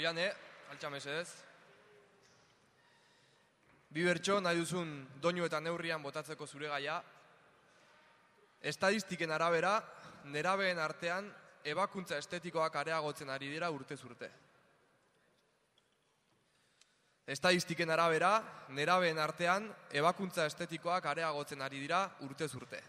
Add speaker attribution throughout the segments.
Speaker 1: Oiane, altxamesez. Bi bertso nahi duzun doinu eta neurrian botatzeko zure gaia. Estadistiken arabera, nerabeen artean, ebakuntza estetikoak areagotzen ari dira urte urte. Estadistiken arabera, nerabeen artean, ebakuntza estetikoak areagotzen ari dira urte urte.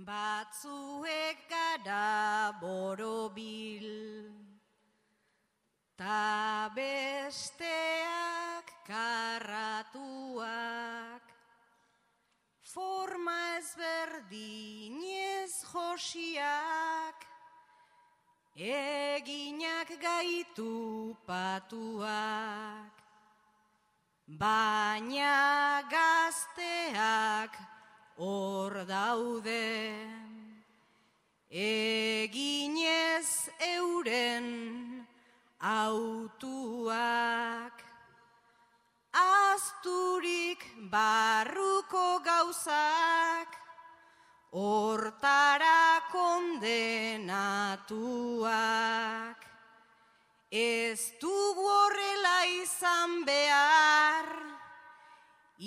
Speaker 2: Batzuek gara borobil, ta besteak karratuak, forma ezberdinez josiak, eginak gaitu patuak, baina gazteak hor daude. Eginez euren autuak asturik barruko gauzak hortara kondenatuak. Ez du horrela izan behar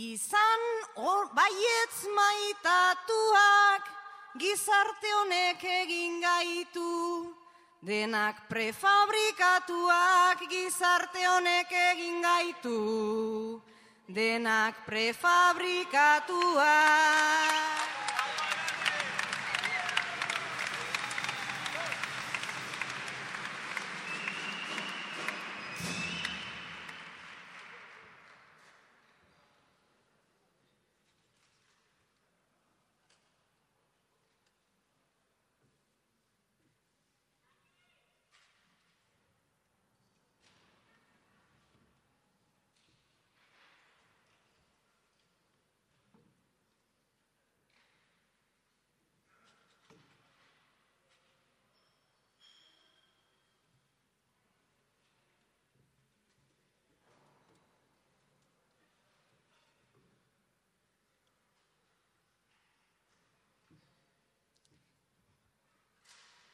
Speaker 2: Izan or, baietz maitatuak gizarte honek egin gaitu. Denak prefabrikatuak gizarte honek egin gaitu. Denak prefabrikatuak.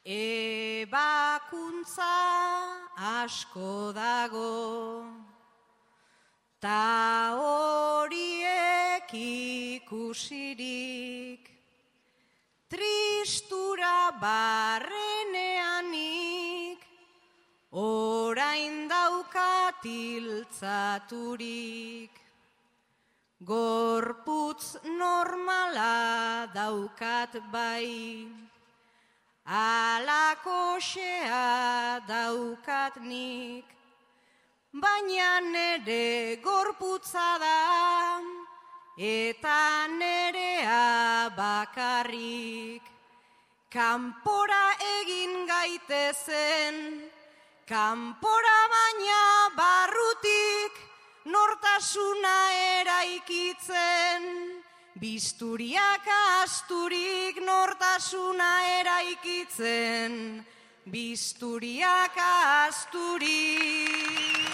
Speaker 2: Ebakuntza asko dago, ta horiek ikusirik, tristura barreneanik, orain daukatiltzaturik, gorputz normala daukat bai, alakoxea daukat nik, baina nere gorputza da, eta nerea bakarrik, kanpora egin gaitezen, kanpora baina barrutik nortasuna eraikitzen. Bisturiak asturik nortasuna eraikitzen. Bisturiak asturik.